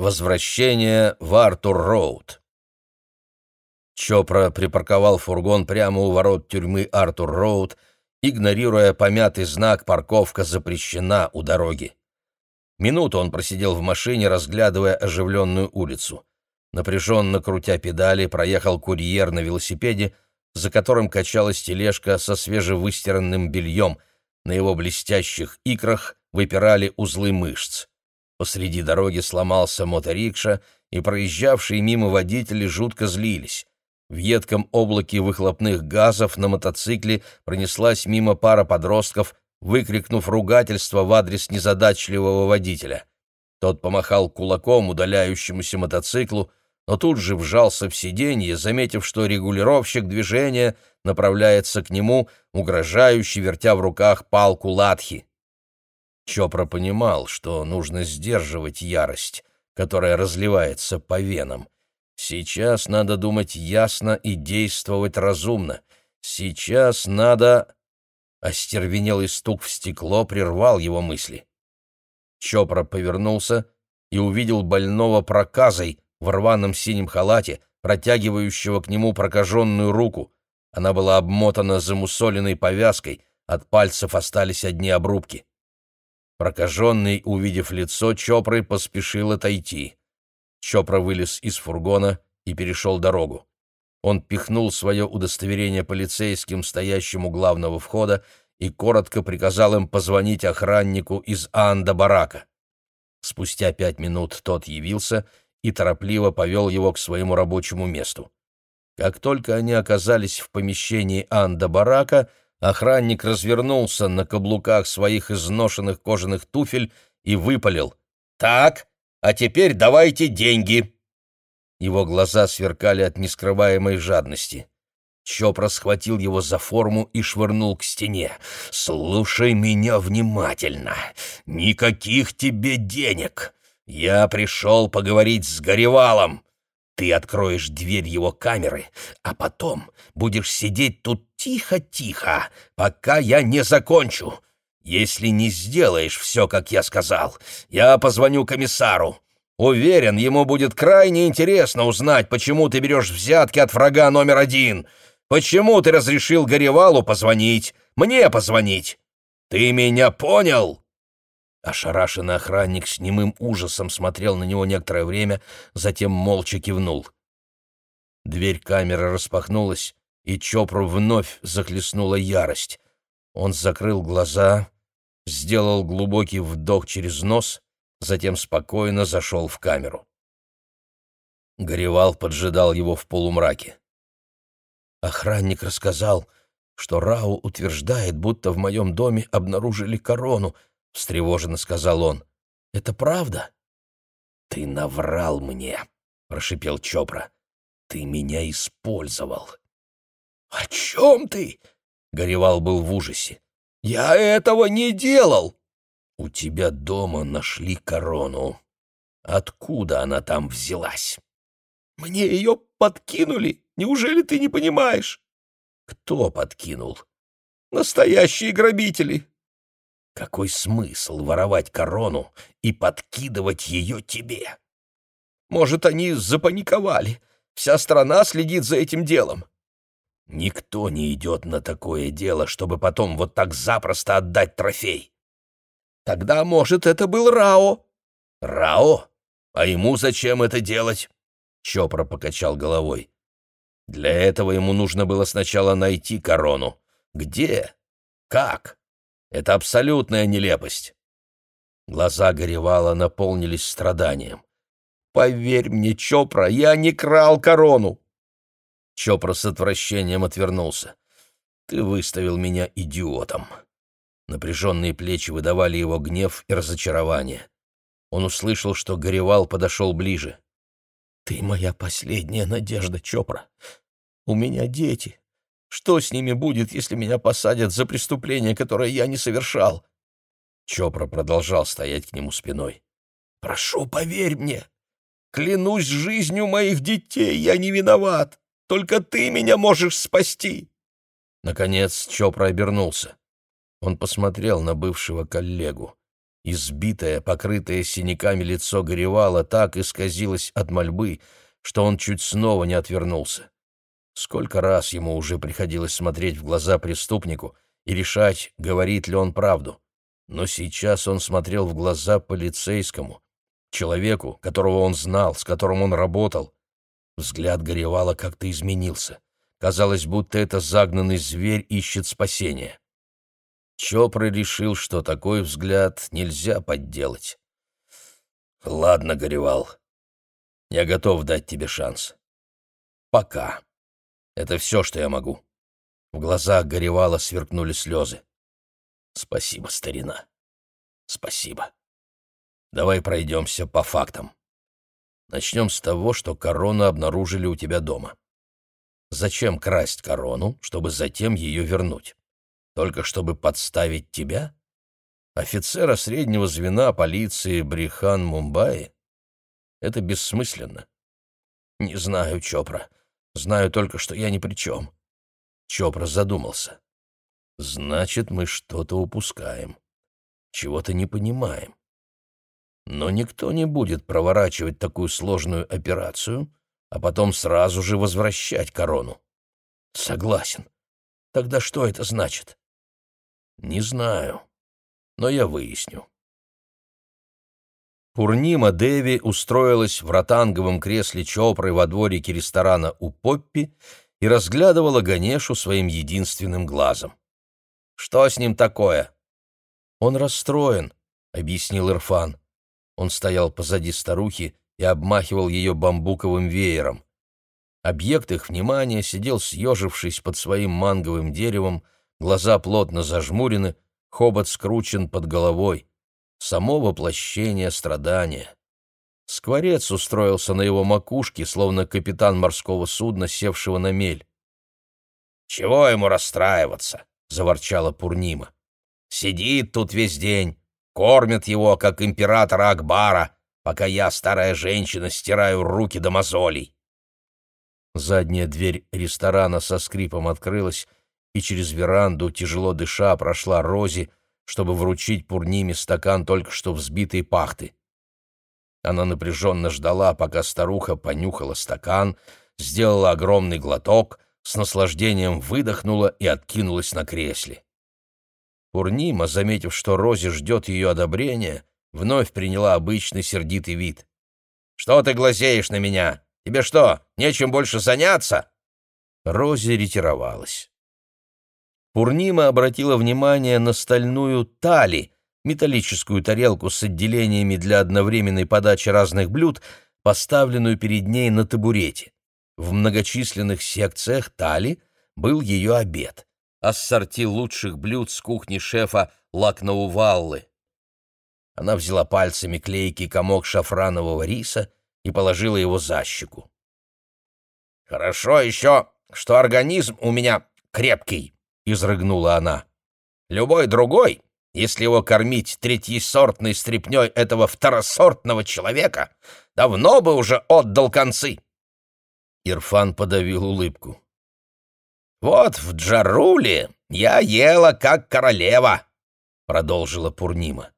Возвращение в Артур-Роуд. Чопра припарковал фургон прямо у ворот тюрьмы Артур-Роуд, игнорируя помятый знак «Парковка запрещена» у дороги. Минуту он просидел в машине, разглядывая оживленную улицу. Напряженно крутя педали, проехал курьер на велосипеде, за которым качалась тележка со свежевыстиранным бельем. На его блестящих икрах выпирали узлы мышц. Посреди дороги сломался моторикша, и проезжавшие мимо водители жутко злились. В едком облаке выхлопных газов на мотоцикле пронеслась мимо пара подростков, выкрикнув ругательство в адрес незадачливого водителя. Тот помахал кулаком удаляющемуся мотоциклу, но тут же вжался в сиденье, заметив, что регулировщик движения направляется к нему, угрожающе вертя в руках палку латхи. Чопра понимал, что нужно сдерживать ярость, которая разливается по венам. Сейчас надо думать ясно и действовать разумно. Сейчас надо... Остервенелый стук в стекло прервал его мысли. Чопра повернулся и увидел больного проказой в рваном синем халате, протягивающего к нему прокаженную руку. Она была обмотана замусоленной повязкой, от пальцев остались одни обрубки. Прокаженный, увидев лицо Чопры, поспешил отойти. Чопра вылез из фургона и перешел дорогу. Он пихнул свое удостоверение полицейским, стоящим у главного входа, и коротко приказал им позвонить охраннику из Анда-барака. Спустя пять минут тот явился и торопливо повел его к своему рабочему месту. Как только они оказались в помещении Анда-барака, Охранник развернулся на каблуках своих изношенных кожаных туфель и выпалил. «Так, а теперь давайте деньги!» Его глаза сверкали от нескрываемой жадности. Чопра схватил его за форму и швырнул к стене. «Слушай меня внимательно. Никаких тебе денег. Я пришел поговорить с Горевалом. Ты откроешь дверь его камеры, а потом будешь сидеть тут тихо-тихо, пока я не закончу. Если не сделаешь все, как я сказал, я позвоню комиссару. Уверен, ему будет крайне интересно узнать, почему ты берешь взятки от врага номер один. Почему ты разрешил Горевалу позвонить, мне позвонить? Ты меня понял?» Ошарашенный охранник с немым ужасом смотрел на него некоторое время, затем молча кивнул. Дверь камеры распахнулась, и Чопру вновь захлестнула ярость. Он закрыл глаза, сделал глубокий вдох через нос, затем спокойно зашел в камеру. Горевал поджидал его в полумраке. Охранник рассказал, что Рау утверждает, будто в моем доме обнаружили корону —— встревоженно сказал он. «Это правда?» «Ты наврал мне», — прошипел Чопра. «Ты меня использовал». «О чем ты?» — Горевал был в ужасе. «Я этого не делал!» «У тебя дома нашли корону. Откуда она там взялась?» «Мне ее подкинули. Неужели ты не понимаешь?» «Кто подкинул?» «Настоящие грабители. Какой смысл воровать корону и подкидывать ее тебе? Может, они запаниковали. Вся страна следит за этим делом. Никто не идет на такое дело, чтобы потом вот так запросто отдать трофей. Тогда, может, это был Рао? Рао? А ему зачем это делать? Чопра покачал головой. Для этого ему нужно было сначала найти корону. Где? Как? Это абсолютная нелепость. Глаза Горевала наполнились страданием. «Поверь мне, Чопра, я не крал корону!» Чопра с отвращением отвернулся. «Ты выставил меня идиотом!» Напряженные плечи выдавали его гнев и разочарование. Он услышал, что Горевал подошел ближе. «Ты моя последняя надежда, Чопра. У меня дети. Что с ними будет, если меня посадят за преступление, которое я не совершал?» Чопра продолжал стоять к нему спиной. «Прошу, поверь мне. Клянусь жизнью моих детей, я не виноват. Только ты меня можешь спасти!» Наконец Чопра обернулся. Он посмотрел на бывшего коллегу. Избитое, покрытое синяками лицо горевало так исказилось от мольбы, что он чуть снова не отвернулся. Сколько раз ему уже приходилось смотреть в глаза преступнику и решать, говорит ли он правду. Но сейчас он смотрел в глаза полицейскому, человеку, которого он знал, с которым он работал. Взгляд горевала как-то изменился. Казалось, будто это загнанный зверь ищет спасения. Чопра решил, что такой взгляд нельзя подделать. «Ладно, Горевал, я готов дать тебе шанс. Пока. Это все, что я могу». В глазах Горевала сверкнули слезы. «Спасибо, старина. Спасибо. Давай пройдемся по фактам. Начнем с того, что корону обнаружили у тебя дома. Зачем красть корону, чтобы затем ее вернуть? Только чтобы подставить тебя? Офицера среднего звена полиции Брихан Мумбаи? Это бессмысленно. Не знаю, Чопра. Знаю только, что я ни при чем. Чопра задумался. Значит, мы что-то упускаем. Чего-то не понимаем. Но никто не будет проворачивать такую сложную операцию, а потом сразу же возвращать корону. Согласен. Тогда что это значит? Не знаю, но я выясню. Пурнима Деви устроилась в ротанговом кресле Чопры во дворике ресторана у Поппи и разглядывала Ганешу своим единственным глазом. «Что с ним такое?» «Он расстроен», — объяснил Ирфан. Он стоял позади старухи и обмахивал ее бамбуковым веером. Объект их внимания сидел съежившись под своим манговым деревом, глаза плотно зажмурены, хобот скручен под головой. Само воплощение страдания. Скворец устроился на его макушке, словно капитан морского судна, севшего на мель. «Чего ему расстраиваться?» — заворчала Пурнима. «Сидит тут весь день, кормят его, как императора Акбара, пока я, старая женщина, стираю руки до мозолей. Задняя дверь ресторана со скрипом открылась, и через веранду, тяжело дыша, прошла Рози, чтобы вручить Пурниме стакан только что взбитой пахты. Она напряженно ждала, пока старуха понюхала стакан, сделала огромный глоток, с наслаждением выдохнула и откинулась на кресле. Пурнима, заметив, что Рози ждет ее одобрения, вновь приняла обычный сердитый вид. «Что ты глазеешь на меня? Тебе что, нечем больше заняться?» Рози ретировалась. Пурнима обратила внимание на стальную тали, металлическую тарелку с отделениями для одновременной подачи разных блюд, поставленную перед ней на табурете. В многочисленных секциях тали был ее обед. Ассорти лучших блюд с кухни шефа Лакнауваллы. Она взяла пальцами клейкий комок шафранового риса и положила его за щеку. «Хорошо еще, что организм у меня крепкий», — изрыгнула она. «Любой другой, если его кормить третьесортной стряпней этого второсортного человека, давно бы уже отдал концы». Ирфан подавил улыбку. «Вот в Джаруле я ела как королева», — продолжила Пурнима.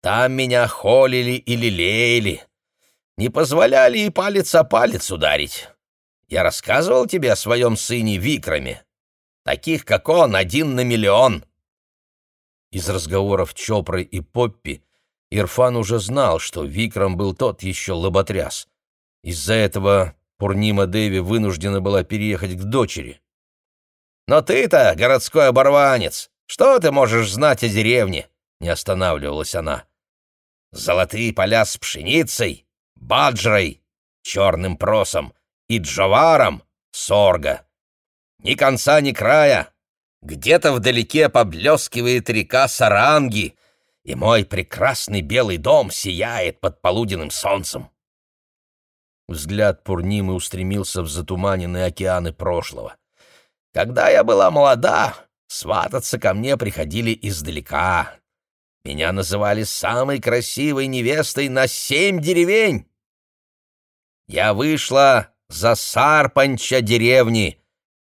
Там меня холили и лелеяли. Не позволяли и палец о палец ударить. Я рассказывал тебе о своем сыне Викраме. Таких, как он, один на миллион. Из разговоров Чопры и Поппи Ирфан уже знал, что Викрам был тот еще лоботряс. Из-за этого Пурнима Деви вынуждена была переехать к дочери. «Но ты-то городской оборванец! Что ты можешь знать о деревне?» — не останавливалась она золотые поля с пшеницей, баджрой, черным просом и джаваром, сорга. Ни конца, ни края. Где-то вдалеке поблескивает река Саранги, и мой прекрасный белый дом сияет под полуденным солнцем. Взгляд Пурнимы устремился в затуманенные океаны прошлого. Когда я была молода, свататься ко мне приходили издалека, меня называли самой красивой невестой на семь деревень. Я вышла за Сарпанча деревни,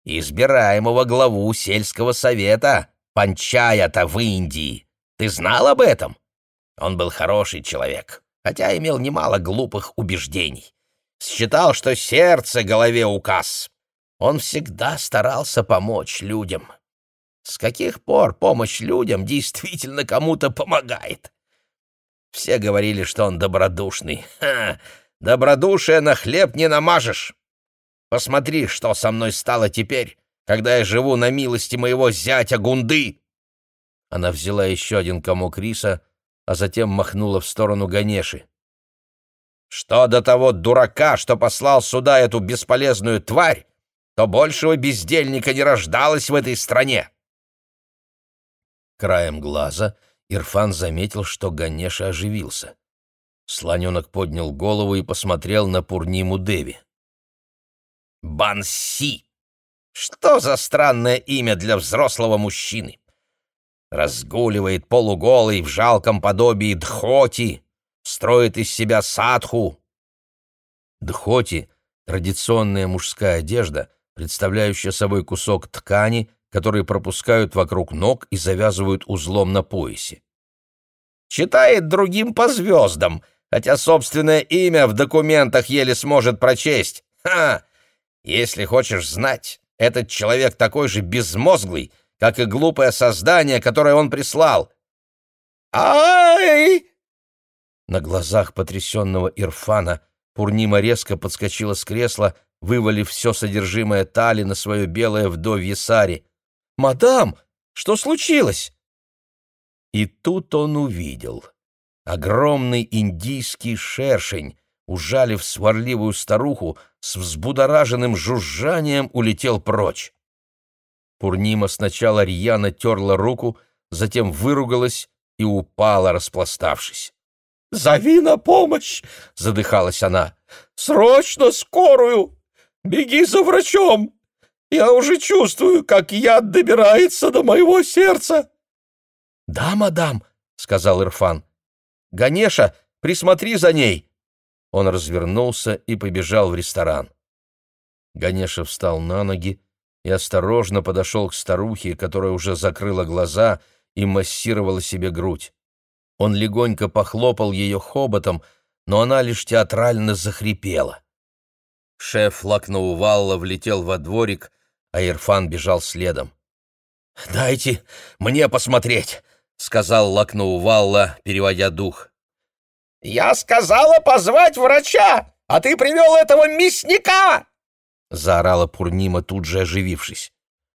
избираемого главу сельского совета, Панчаята в Индии. Ты знал об этом? Он был хороший человек, хотя имел немало глупых убеждений. Считал, что сердце голове указ. Он всегда старался помочь людям. С каких пор помощь людям действительно кому-то помогает? Все говорили, что он добродушный. Ха! Добродушие на хлеб не намажешь. Посмотри, что со мной стало теперь, когда я живу на милости моего зятя Гунды. Она взяла еще один комок риса, а затем махнула в сторону Ганеши. Что до того дурака, что послал сюда эту бесполезную тварь, то большего бездельника не рождалось в этой стране. Краем глаза Ирфан заметил, что Ганеша оживился. Слоненок поднял голову и посмотрел на Пурниму Деви. «Банси! Что за странное имя для взрослого мужчины? Разгуливает полуголый в жалком подобии Дхоти, строит из себя садху. Дхоти — традиционная мужская одежда, представляющая собой кусок ткани, который пропускают вокруг ног и завязывают узлом на поясе. Читает другим по звездам, хотя собственное имя в документах еле сможет прочесть. Ха! Если хочешь знать, этот человек такой же безмозглый, как и глупое создание, которое он прислал. «Ай!» На глазах потрясенного Ирфана Пурнима резко подскочила с кресла, вывалив все содержимое тали на свое белое вдовье сари. «Мадам, что случилось?» И тут он увидел. Огромный индийский шершень, ужалив сварливую старуху, с взбудораженным жужжанием улетел прочь. Пурнима сначала рьяно терла руку, затем выругалась и упала, распластавшись. «Зови на помощь!» — задыхалась она. «Срочно скорую! Беги за врачом! Я уже чувствую, как яд добирается до моего сердца!» «Да, мадам!» — сказал Ирфан. «Ганеша, присмотри за ней!» Он развернулся и побежал в ресторан. Ганеша встал на ноги и осторожно подошел к старухе, которая уже закрыла глаза и массировала себе грудь. Он легонько похлопал ее хоботом, но она лишь театрально захрипела. Шеф Лакноувалла влетел во дворик, а Ирфан бежал следом. «Дайте мне посмотреть», — сказал Лакноувалла, переводя дух. «Я сказала позвать врача, а ты привел этого мясника!» — заорала Пурнима, тут же оживившись.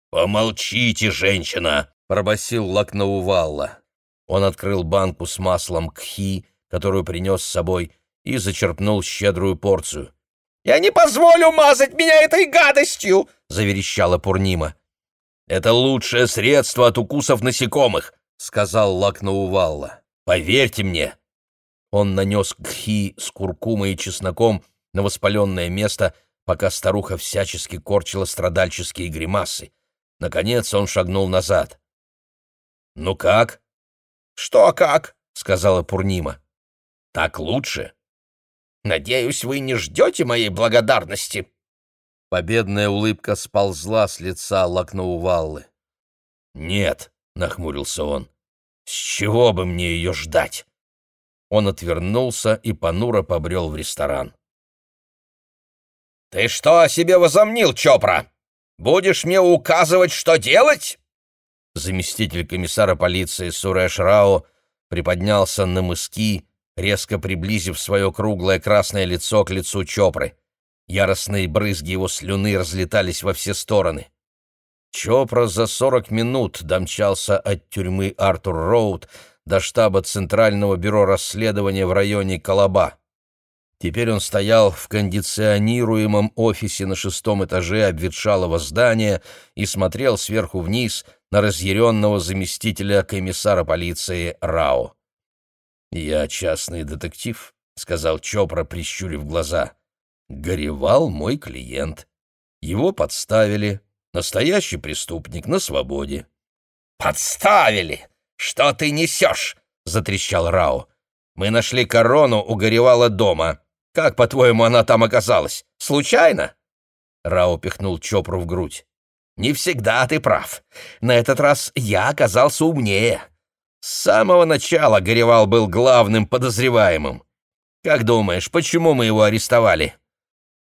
«Помолчите, женщина!» — пробасил Лакноувалла. Он открыл банку с маслом кхи, которую принес с собой, и зачерпнул щедрую порцию. «Я не позволю мазать меня этой гадостью!» — заверещала Пурнима. «Это лучшее средство от укусов насекомых», — сказал Лакноувалла. «Поверьте мне». Он нанес кхи с куркумой и чесноком на воспаленное место, пока старуха всячески корчила страдальческие гримасы. Наконец он шагнул назад. «Ну как?» «Что как?» — сказала Пурнима. «Так лучше?» «Надеюсь, вы не ждете моей благодарности?» Победная улыбка сползла с лица Лакноуваллы. «Нет», — нахмурился он, — «с чего бы мне ее ждать?» Он отвернулся и понуро побрел в ресторан. «Ты что о себе возомнил, Чопра? Будешь мне указывать, что делать?» Заместитель комиссара полиции Суреш Рао приподнялся на мыски, резко приблизив свое круглое красное лицо к лицу Чопры. Яростные брызги его слюны разлетались во все стороны. Чопра за сорок минут домчался от тюрьмы Артур-Роуд до штаба Центрального бюро расследования в районе Колоба. Теперь он стоял в кондиционируемом офисе на шестом этаже обветшалого здания и смотрел сверху вниз на разъяренного заместителя комиссара полиции Рао. «Я частный детектив», — сказал Чопра, прищурив глаза. «Горевал мой клиент. Его подставили. Настоящий преступник на свободе». «Подставили! Что ты несешь?» — затрещал Рао. «Мы нашли корону у Горевала дома. Как, по-твоему, она там оказалась? Случайно?» Рао пихнул Чопру в грудь. Не всегда ты прав. На этот раз я оказался умнее. С самого начала Горевал был главным подозреваемым. Как думаешь, почему мы его арестовали?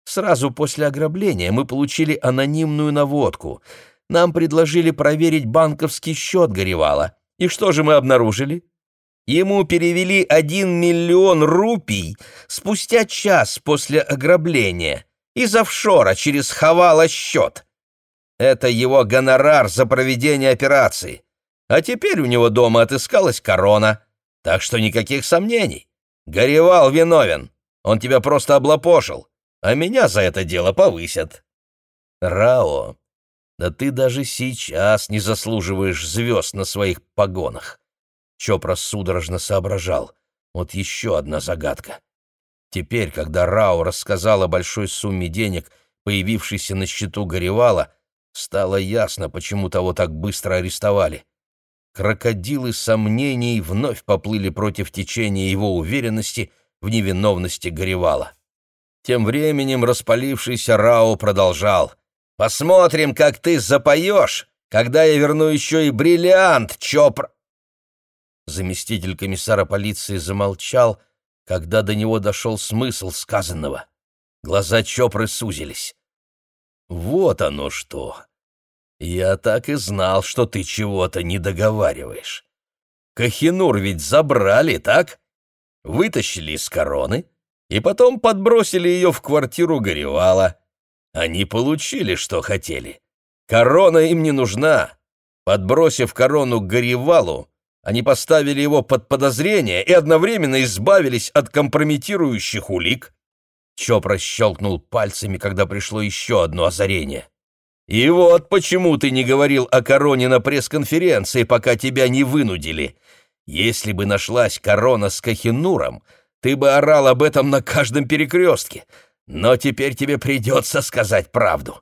Сразу после ограбления мы получили анонимную наводку. Нам предложили проверить банковский счет Горевала. И что же мы обнаружили? Ему перевели один миллион рупий спустя час после ограбления из офшора через Хавала счет. Это его гонорар за проведение операции. А теперь у него дома отыскалась корона, так что никаких сомнений. Горевал виновен, он тебя просто облапошил, а меня за это дело повысят. Рао, да ты даже сейчас не заслуживаешь звезд на своих погонах. Чопра судорожно соображал. Вот еще одна загадка. Теперь, когда Рао рассказал о большой сумме денег, появившейся на счету Горевала, стало ясно, почему того так быстро арестовали крокодилы сомнений вновь поплыли против течения его уверенности в невиновности Горевала. Тем временем распалившийся Рао продолжал. «Посмотрим, как ты запоешь, когда я верну еще и бриллиант, Чопр...» Заместитель комиссара полиции замолчал, когда до него дошел смысл сказанного. Глаза Чопры сузились. «Вот оно что!» «Я так и знал, что ты чего-то не договариваешь. Кахинур ведь забрали, так? Вытащили из короны и потом подбросили ее в квартиру Горевала. Они получили, что хотели. Корона им не нужна. Подбросив корону к Горевалу, они поставили его под подозрение и одновременно избавились от компрометирующих улик. Чопра щелкнул пальцами, когда пришло еще одно озарение. И вот почему ты не говорил о короне на пресс-конференции, пока тебя не вынудили. Если бы нашлась корона с Кахинуром, ты бы орал об этом на каждом перекрестке. Но теперь тебе придется сказать правду.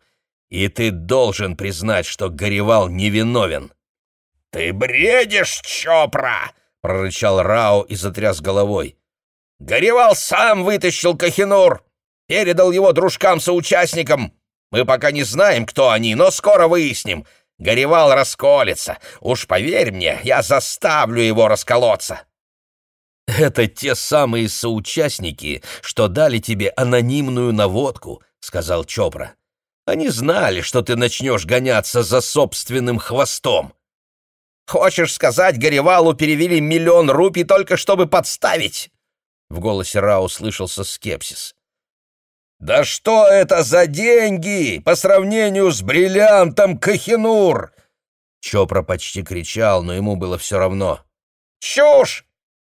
И ты должен признать, что Горевал невиновен. — Ты бредишь, Чопра! — прорычал Рао и затряс головой. — Горевал сам вытащил Кахинур, передал его дружкам-соучастникам. Мы пока не знаем, кто они, но скоро выясним. Горевал расколется. Уж поверь мне, я заставлю его расколоться. Это те самые соучастники, что дали тебе анонимную наводку, сказал Чопра. Они знали, что ты начнешь гоняться за собственным хвостом. Хочешь сказать, Горевалу перевели миллион рупий только чтобы подставить? В голосе Рау слышался скепсис. «Да что это за деньги по сравнению с бриллиантом Кахинур?» Чопра почти кричал, но ему было все равно. «Чушь!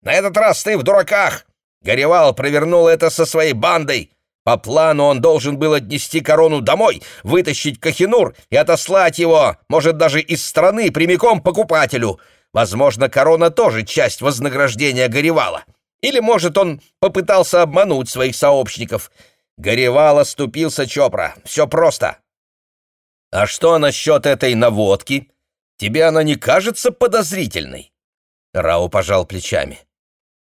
На этот раз ты в дураках! Горевал провернул это со своей бандой. По плану он должен был отнести корону домой, вытащить Кахинур и отослать его, может, даже из страны прямиком покупателю. Возможно, корона тоже часть вознаграждения Горевала. Или, может, он попытался обмануть своих сообщников — Горевал оступился Чопра. Все просто. А что насчет этой наводки? Тебе она не кажется подозрительной? Рау пожал плечами.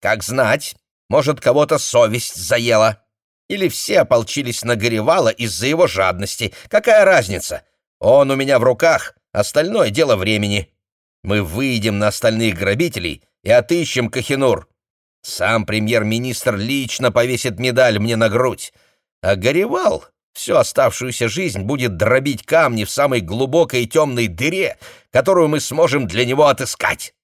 Как знать, может, кого-то совесть заела. Или все ополчились на Горевала из-за его жадности. Какая разница? Он у меня в руках, остальное дело времени. Мы выйдем на остальных грабителей и отыщем Кахинур. Сам премьер-министр лично повесит медаль мне на грудь. А Горевал всю оставшуюся жизнь будет дробить камни в самой глубокой темной дыре, которую мы сможем для него отыскать.